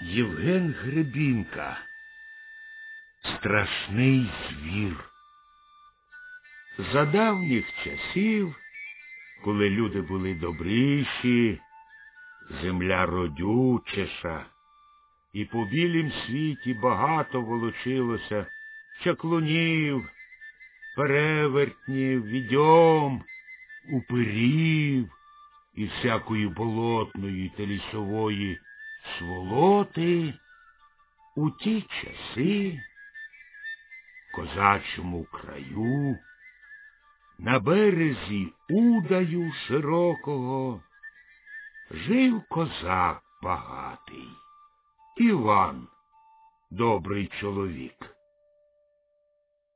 Євген Гребінка. Страшний звір. За давніх часів, коли люди були добріші, земля родючеша, і по білім світі багато волочилося чаклунів, перевертнів, відьом, упирів і всякої болотної та лісової сволоти у ті часи козачому краю на березі удаю широкого жив козак багатий. Іван, добрий чоловік.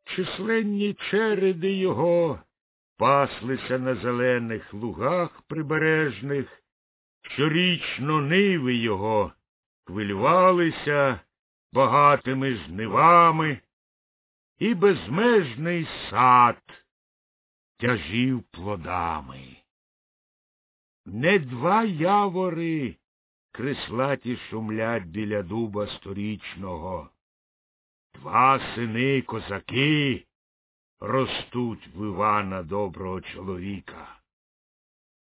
Численні череди його паслися на зелених лугах прибережних, щорічно ниви його хвилювалися багатими жнивами, і безмежний сад тяжів плодами. Не два явори крислаті шумлять біля дуба сторічного. Два сини козаки ростуть в Івана доброго чоловіка.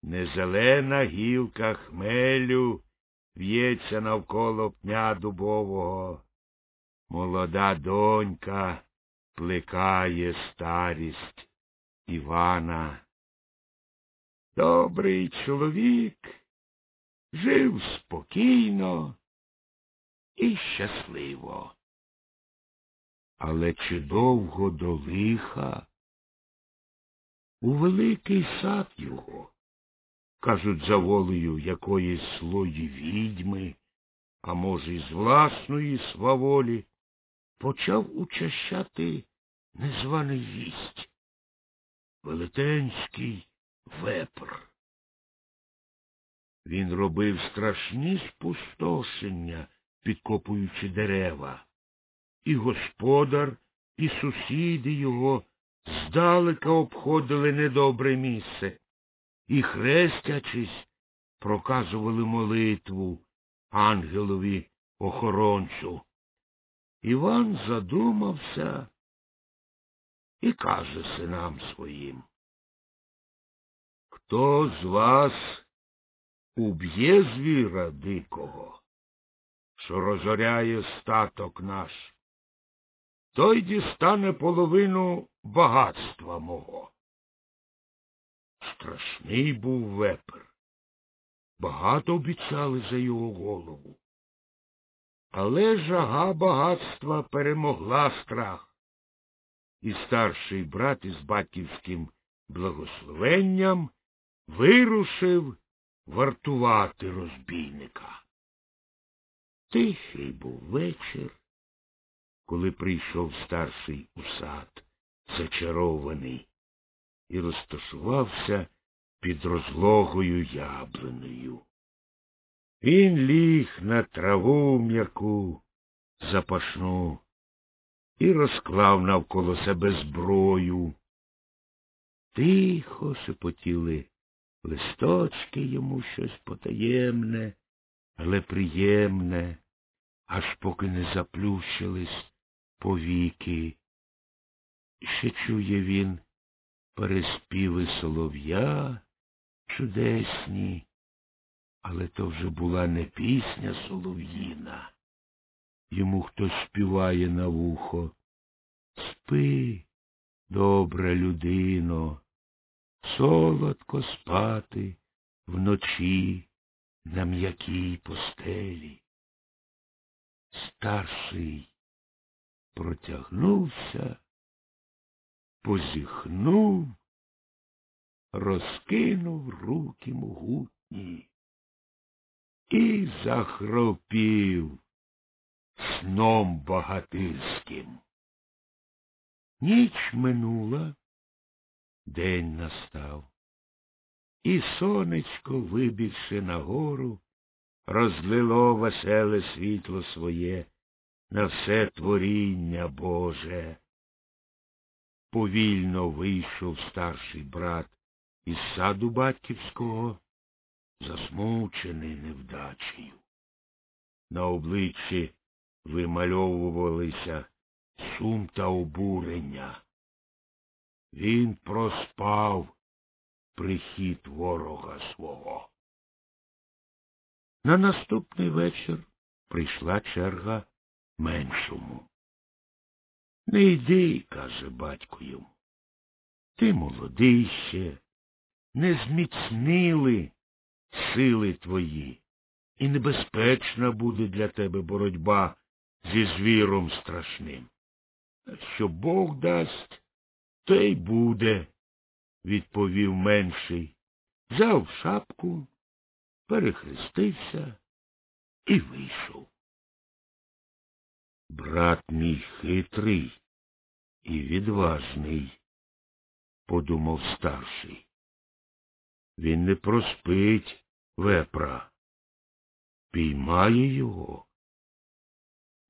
Не зелена гілка хмелю в'ється навколо пня дубового. Молода донька плекає старість Івана. Добрий чоловік жив спокійно і щасливо. Але чи довго до лиха? У великий сад його, кажуть, за волею якоїсь слої відьми, а може, й з власної сваволі, почав учащати незваний вість. Велетенський вепр. Він робив страшні спустошення, підкопуючи дерева. І господар, і сусіди його здалека обходили недобре місце і, хрестячись, проказували молитву ангелові охоронцю. Іван задумався і каже синам своїм. Хто з вас уб'є звіра дикого, що розоряє статок наш, той дістане половину багатства мого. Страшний був вепер. Багато обіцяли за його голову. Але жага багатства перемогла страх, і старший брат із батьківським благословенням вирушив вартувати розбійника. Тихий був вечір, коли прийшов старший у сад, зачарований, і розташувався під розлогою яблунею. Він ліг на траву м'яку запашну і розклав навколо себе зброю. Тихо шепотіли листочки йому щось потаємне, але приємне, аж поки не заплющились повіки. Ще чує він переспіви солов'я чудесні, але то вже була не пісня солов'їна. Йому хтось співає на вухо. Спи, добра людино, солодко спати вночі на м'якій постелі. Старший протягнувся, позіхнув, розкинув руки могутні і захропів сном багатирським. Ніч минула, день настав, і сонечко, вибігши нагору, розлило веселе світло своє на все творіння Боже. Повільно вийшов старший брат із саду батьківського, засмучений невдачею. На обличчі вимальовувалися сум та обурення. Він проспав прихід ворога свого. На наступний вечір прийшла черга меншому. Не йди, каже батько йому. Ти молодий ще, не зміцнили сили твої, і небезпечна буде для тебе боротьба зі звіром страшним. Що Бог дасть, то й буде, відповів менший, взяв шапку, перехрестився і вийшов. Брат мій хитрий і відважний, подумав старший. Він не проспить вепра, піймає його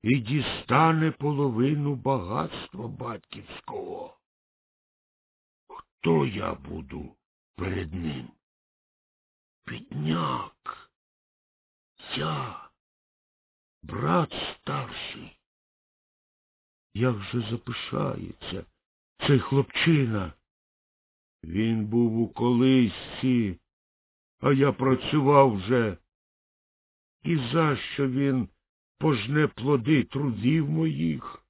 і дістане половину багатства батьківського. Хто я буду перед ним? Підняк. Я, брат старший. Як же запишається цей хлопчина? Він був у колисці, а я працював вже. І за що він пожне плоди трудів моїх?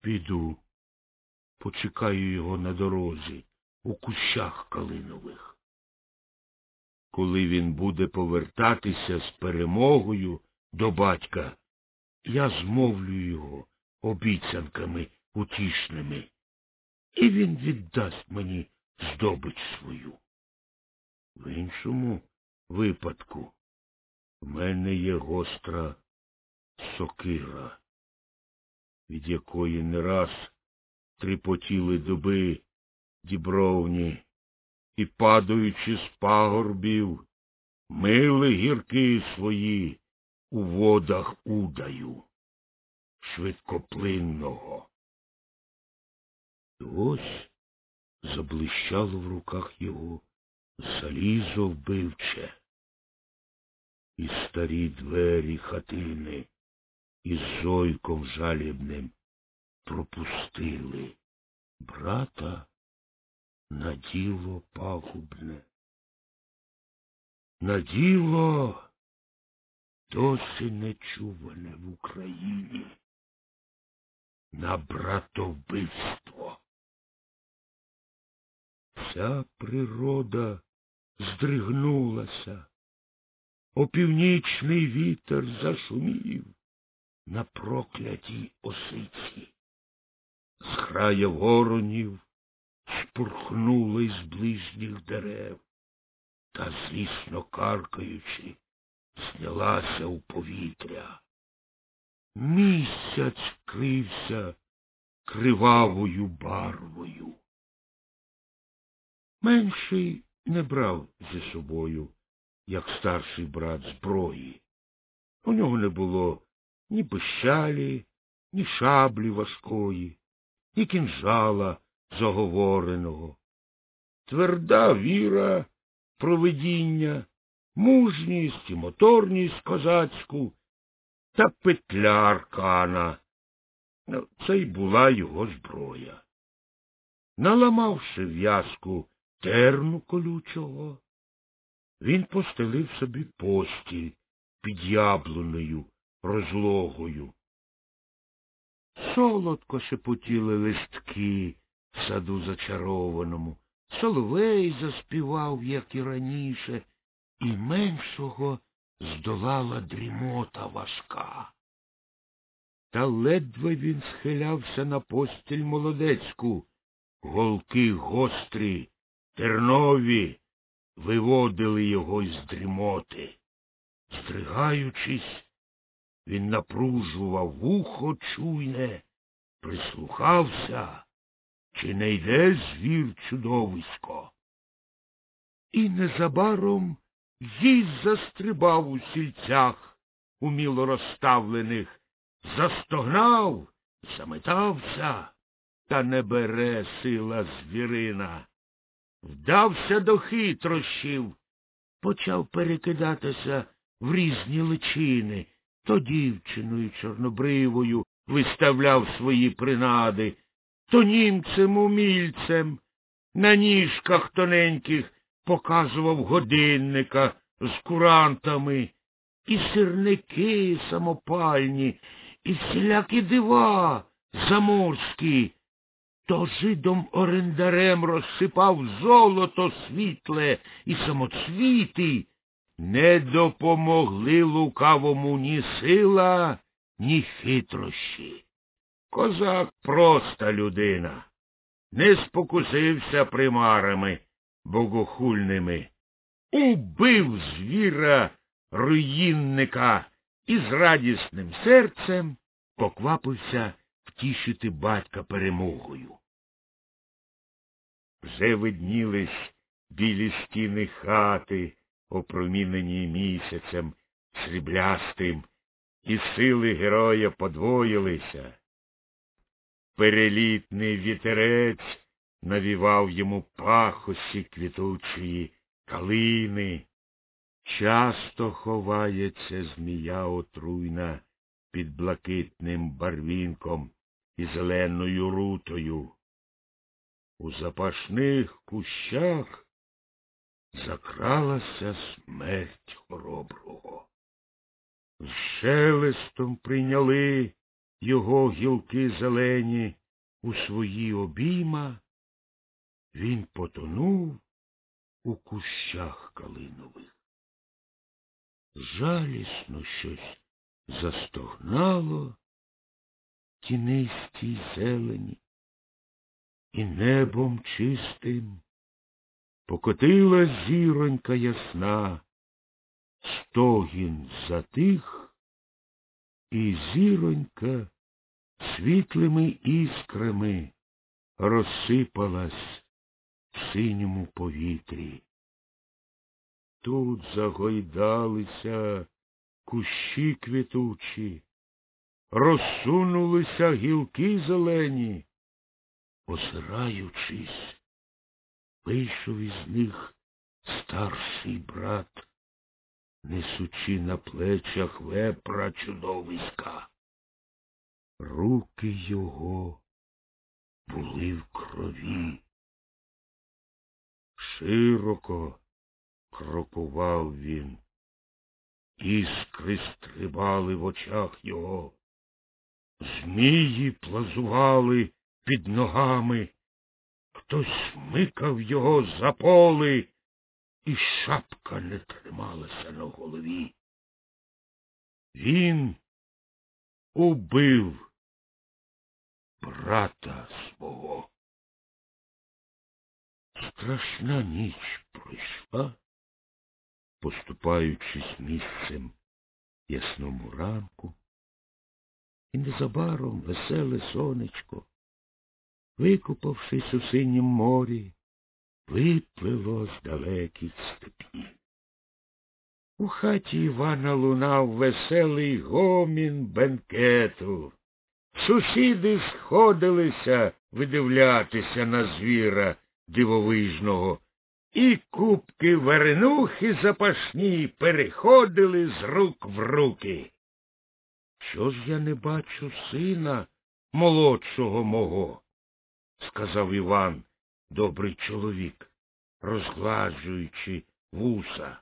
Піду, почекаю його на дорозі, у кущах калинових. Коли він буде повертатися з перемогою до батька, я змовлю його обіцянками утішними, і він віддасть мені здобич свою. В іншому випадку в мене є гостра сокира, від якої не раз тріпотіли дуби дібровні і, падаючи з пагорбів, мили гірки свої у водах удаю, швидкоплинного. І ось заблищало в руках його залізо вбивче, і старі двері хатини із зойком жалібним пропустили брата на діло пагубне. На діло досі нечуване в Україні. На братовбивство. Вся природа здригнулася, опівнічний вітер зашумів на проклятій осиці. З края воронів спурхнули з ближніх дерев та, злісно каркаючи, знялася у повітря. Місяць крився кривавою барвою. Менший не брав зі собою, як старший брат зброї. У нього не було ні пищалі, ні шаблі важкої, ні кінжала заговореного. Тверда віра, провидіння, мужність і моторність козацьку та петля аркана. Ну, це й була його зброя. Наламавши в'язку терну колючого, він постелив собі постіль під яблунею розлогою. Солодко шепотіли листки в саду зачарованому. Соловей заспівав, як і раніше, і меншого здолала дрімота важка. Та ледве він схилявся на постіль молодецьку. Голки гострі, тернові виводили його із дрімоти. Стригаючись, він напружував вухо чуйне, прислухався, чи не йде звір чудовисько. І незабаром їсть застрибав у сільцях, уміло розставлених, застогнав, заметався, та не бере сила звірина. Вдався до хитрощів, почав перекидатися в різні личини, то дівчиною чорнобривою виставляв свої принади, то німцем умільцем, на ніжках тоненьких показував годинника з курантами, і сирники самопальні, і всілякі дива заморські. То жидом орендарем розсипав золото світле і самоцвіти, не допомогли лукавому ні сила, ні хитрощі. Козак проста людина, не спокусився примарами богохульними, убив звіра руїнника і з радісним серцем поквапився втішити батька перемогою. Вже виднілись білі стіни хати, опромінені місяцем сріблястим, і сили героя подвоїлися. Перелітний вітерець навівав йому пахосі квітучої калини. Часто ховається змія отруйна під блакитним барвінком і зеленою рутою. У запашних кущах закралася смерть хороброго. З шелестом прийняли його гілки зелені у свої обійма, він потонув у кущах калинових. Жалісно щось застогнало тінистій зелені, і небом чистим покотила зіронька ясна, стогін затих, і зіронька світлими іскрами розсипалась в синьому повітрі. Тут загойдалися кущі квітучі, розсунулися гілки зелені, озираючись, вийшов із них старший брат, несучи на плечах вепра чудовиська. Руки його були в крові. Широко крокував він. Іскри стрибали в очах його. Змії плазували під ногами. Хтось смикав його за поли, і шапка не трималася на голові. Він убив брата свого. Страшна ніч пройшла, поступаючись місцем ясному ранку, і незабаром веселе сонечко, викупавшись у синім морі, виплило з далеких степів. У хаті Івана лунав веселий гомін бенкету. Сусіди сходилися видивлятися на звіра дивовижного, і кубки варенухи запашні переходили з рук в руки. Що ж я не бачу сина молодшого мого? сказав Іван, добрий чоловік, розгладжуючи вуса.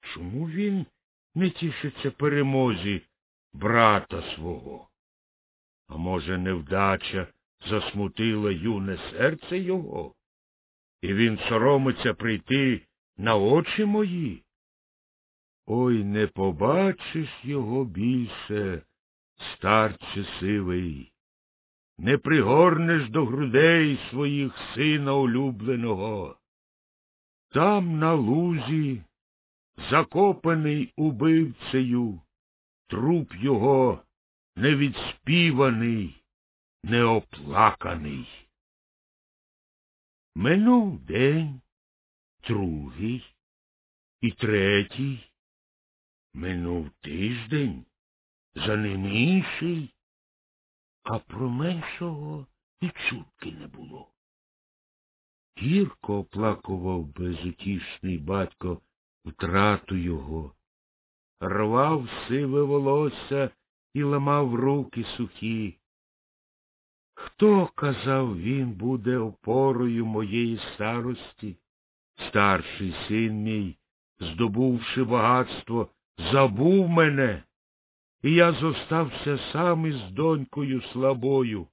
Чому він не тішиться перемозі брата свого? А може, невдача засмутила юне серце його, і він соромиться прийти на очі мої? Ой, не побачиш його більше, старче сивий, не пригорнеш до грудей своїх сина улюбленого. Там на лузі, закопаний убивцею, труп його невідспіваний, неоплаканий. Минув день, другий і третій. Минув тиждень, за ним інший, а про меншого і чутки не було. Гірко оплакував безутішний батько втрату його, рвав сиве волосся і ламав руки сухі. Хто, казав він, буде опорою моєї старості? Старший син мій, здобувши багатство, забув мене, і я зостався сам із донькою слабою.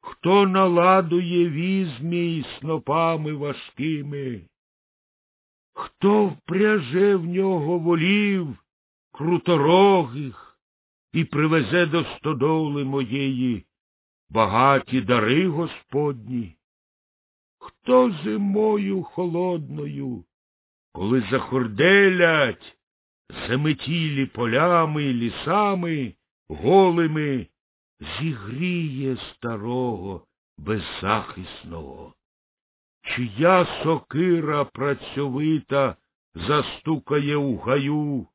Хто наладує віз мій снопами важкими? Хто впряже в нього волів круторогих і привезе до стодоли моєї багаті дари Господні? Хто зимою холодною, коли захорделять заметілі полями лісами голими, зігріє старого беззахисного? Чия сокира працьовита застукає у гаю,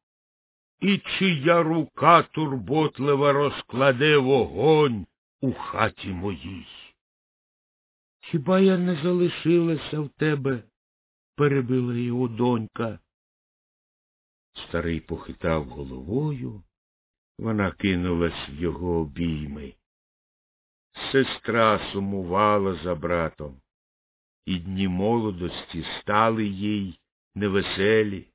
і чия рука турботлива розкладе вогонь у хаті моїй? Хіба я не залишилася в тебе? перебила його донька. Старий похитав головою, вона кинулась в його обійми. Сестра сумувала за братом, і дні молодості стали їй невеселі.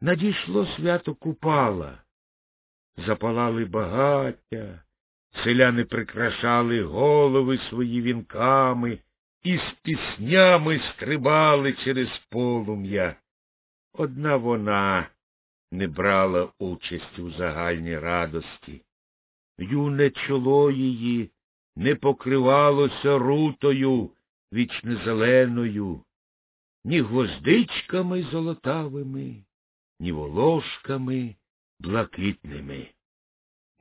Надійшло свято Купала, запалали багаття, селяни прикрашали голови свої вінками і з піснями стрибали через полум'я. Одна вона не брала участь у загальній радості. Юне чоло її не покривалося рутою вічне зеленою, ні гвоздичками золотавими, ні волошками блакитними.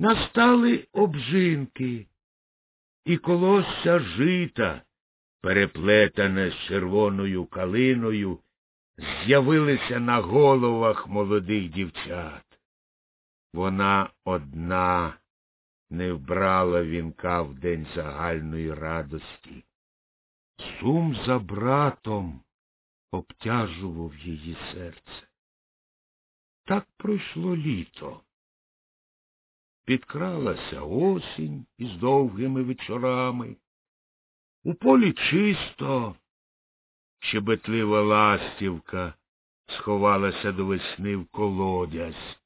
Настали обжинки, і колосся жита, переплетане з червоною калиною, з'явилися на головах молодих дівчат. Вона одна не вбрала вінка в день загальної радості. Сум за братом обтяжував її серце. Так пройшло літо. Підкралася осінь із довгими вечорами. У полі чисто, щебетлива ластівка сховалася до весни в колодязь,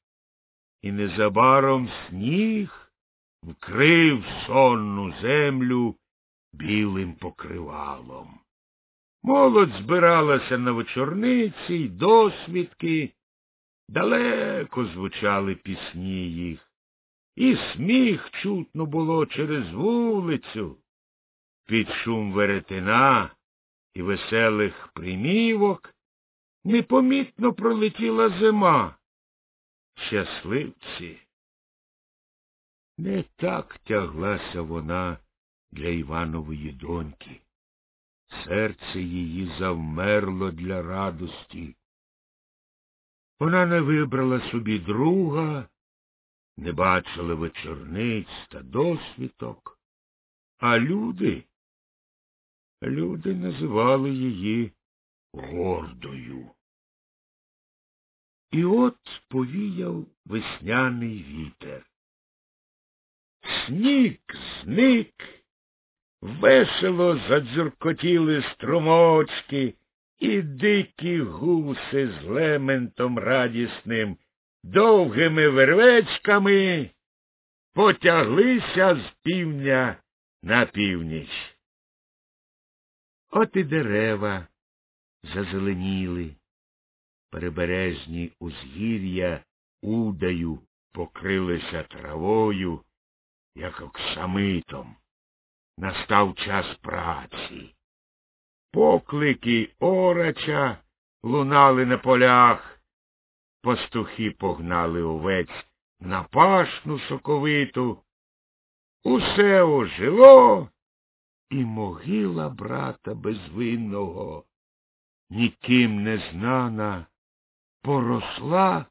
і незабаром сніг вкрив сонну землю білим покривалом. Молодь збиралася на вечорниці й досвідки, далеко звучали пісні їх. І сміх чутно було через вулицю. Під шум веретина і веселих примівок непомітно пролетіла зима. Щасливці. Не так тяглася вона для Іванової доньки. Серце її завмерло для радості. Вона не вибрала собі друга, не бачила вечорниць та досвіток, а люди, люди називали її гордою. І от повіяв весняний вітер. Сніг зник, весело задзюркотіли струмочки, і дикі гуси з лементом радісним довгими вервечками потяглися з півдня на північ. От і дерева зазеленіли, прибережні узгір'я удаю покрилися травою, як оксамитом. Настав час праці. Поклики орача лунали на полях, Пастухи погнали овець на пашну соковиту. Усе ожило, і могила брата безвинного, ніким не знана, поросла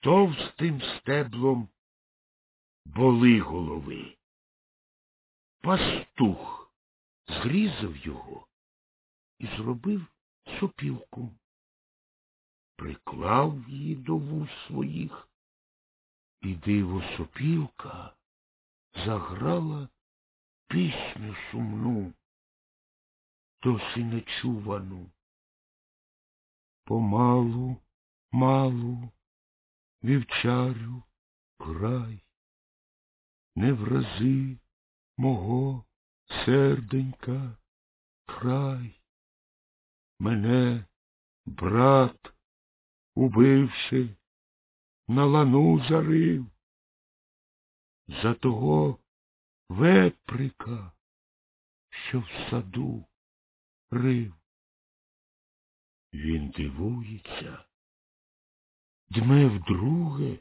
товстим стеблом боли голови. Пастух зрізав його і зробив сопілку приклав її до вуз своїх І диво сопілка заграла пісню сумну, досі нечувану. Помалу, малу, вівчарю край, не врази мого серденька край. Мене, брат, убивши, на лану зарив, за того веприка, що в саду рив. Він дивується, дме вдруге,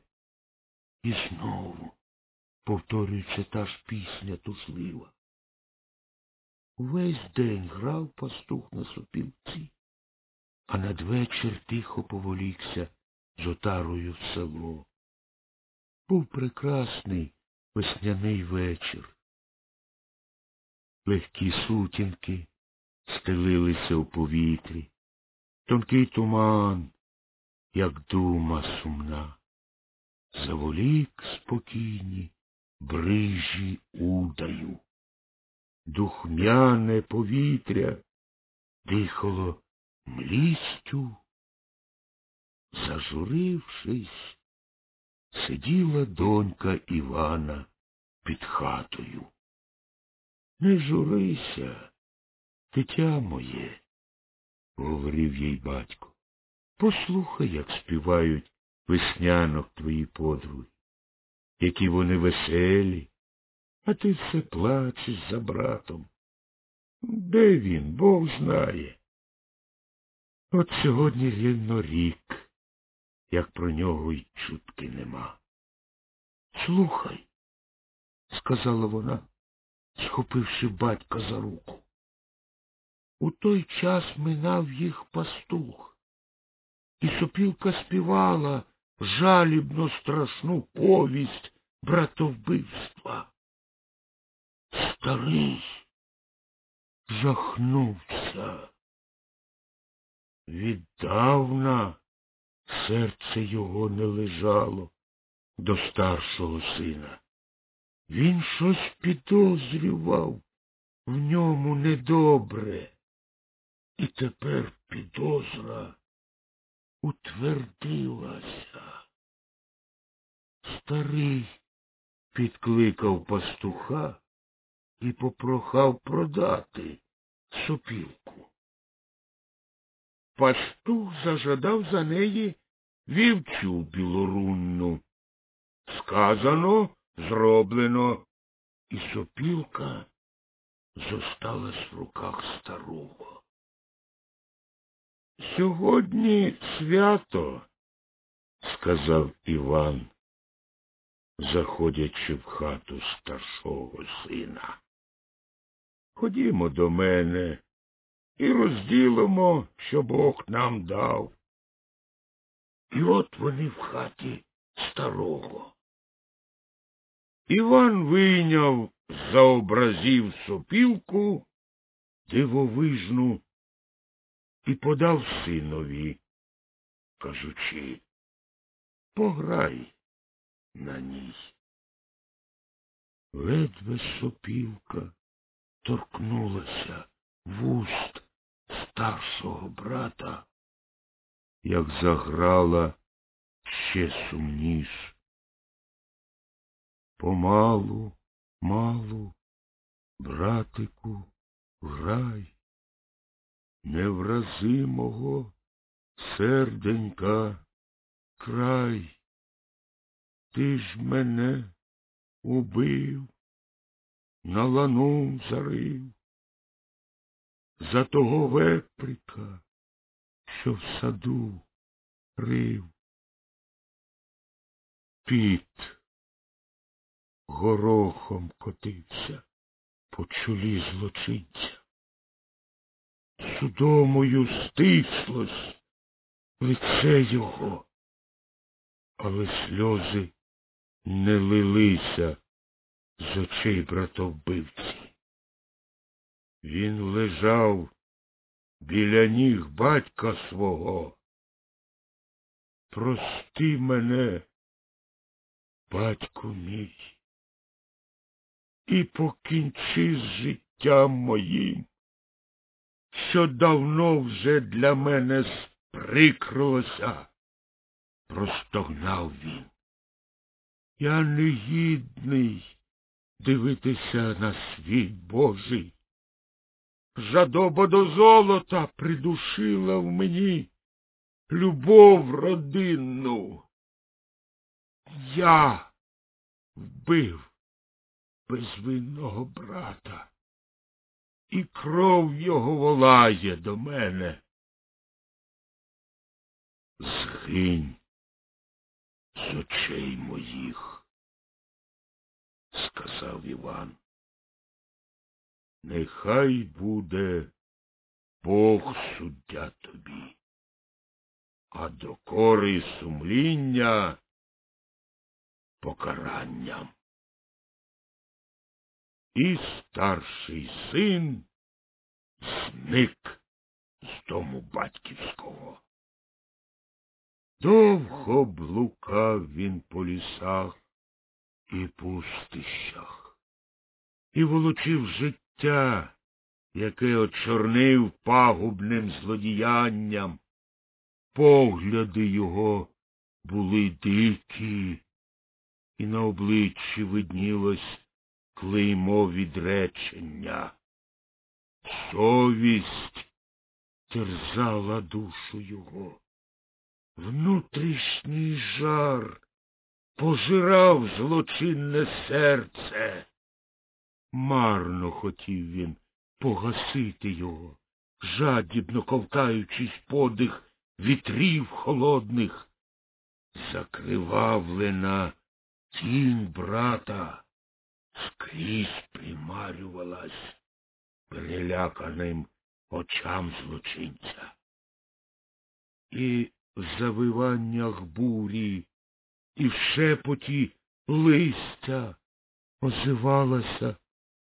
і знову повторюється та ж пісня туслива. Увесь день грав пастух на сопілці, а надвечір тихо поволікся з отарою в село. Був прекрасний весняний вечір. Легкі сутінки стелилися у повітрі, тонкий туман, як дума сумна, заволік спокійні брижі удаю. Духмяне повітря дихало млістю. Зажурившись, сиділа донька Івана під хатою. Не журися, дитя моє, говорив їй батько. Послухай, як співають веснянок твої подруги, які вони веселі, а ти все плачеш за братом. Де він, Бог знає. От сьогодні рівно рік, як про нього й чутки нема. Слухай, сказала вона, схопивши батька за руку. У той час минав їх пастух, і сопілка співала жалібно страшну повість братовбивства. Старий жахнувся. Віддавна серце його не лежало до старшого сина. Він щось підозрював в ньому недобре. І тепер підозра утвердилася. Старий підкликав пастуха і попрохав продати сопілку. Пастух зажадав за неї вівцю білорунну. Сказано, зроблено, і сопілка зосталась в руках старого. Сьогодні свято, сказав Іван, заходячи в хату старшого сина. Ходімо до мене і розділимо, що Бог нам дав. І от вони в хаті старого. Іван вийняв за образів сопілку дивовижну і подав синові, кажучи, пограй на ній. Ледве сопілка торкнулася вуст старшого брата, як заграла ще сумніш. Помалу, малу, братику, грай, невразимого серденька край. Ти ж мене убив, на лану зарив, за того веприка, що в саду рив. Піт горохом котився по чолі злочинця. Судомою стислось лице його, але сльози не лилися з очей братовбивці. Він лежав біля ніг батька свого. Прости мене, батьку мій, і покінчи з життям моїм, що давно вже для мене сприкрилося, простогнав він. Я негідний дивитися на світ Божий. Жадоба до золота придушила в мені любов родинну. Я вбив безвинного брата, і кров його волає до мене. Згинь з очей моїх, сказав Іван. Нехай буде Бог суддя тобі, а докори сумління покаранням. І старший син зник з дому батьківського. Довго блукав він по лісах і пустищах, і волочив життя, яке очорнив пагубним злодіянням. Погляди його були дикі, і на обличчі виднілось клеймо відречення. Совість терзала душу його. Внутрішній жар пожирав злочинне серце. Марно хотів він погасити його, жадібно ковтаючись подих вітрів холодних. Закривавлена тінь брата скрізь примарювалась переляканим очам злочинця. І в завиваннях бурі, і в шепоті листя озивалася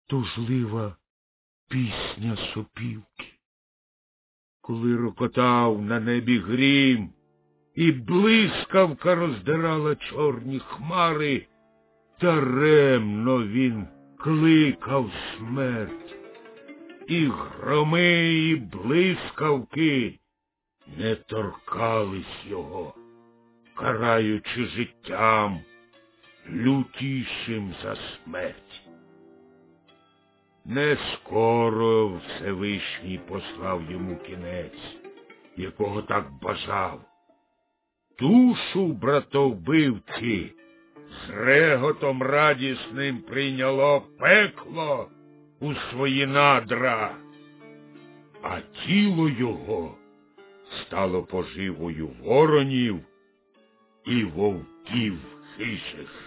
тужлива пісня сопівки. Коли рокотав на небі грім, і блискавка роздирала чорні хмари, даремно він кликав смерть, і громи, і блискавки не торкались його, караючи життям лютішим за смерть. Не скоро Всевишній послав йому кінець, якого так бажав. Душу братовбивці з реготом радісним прийняло пекло у свої надра, а тіло його стало поживою воронів і вовків хижих.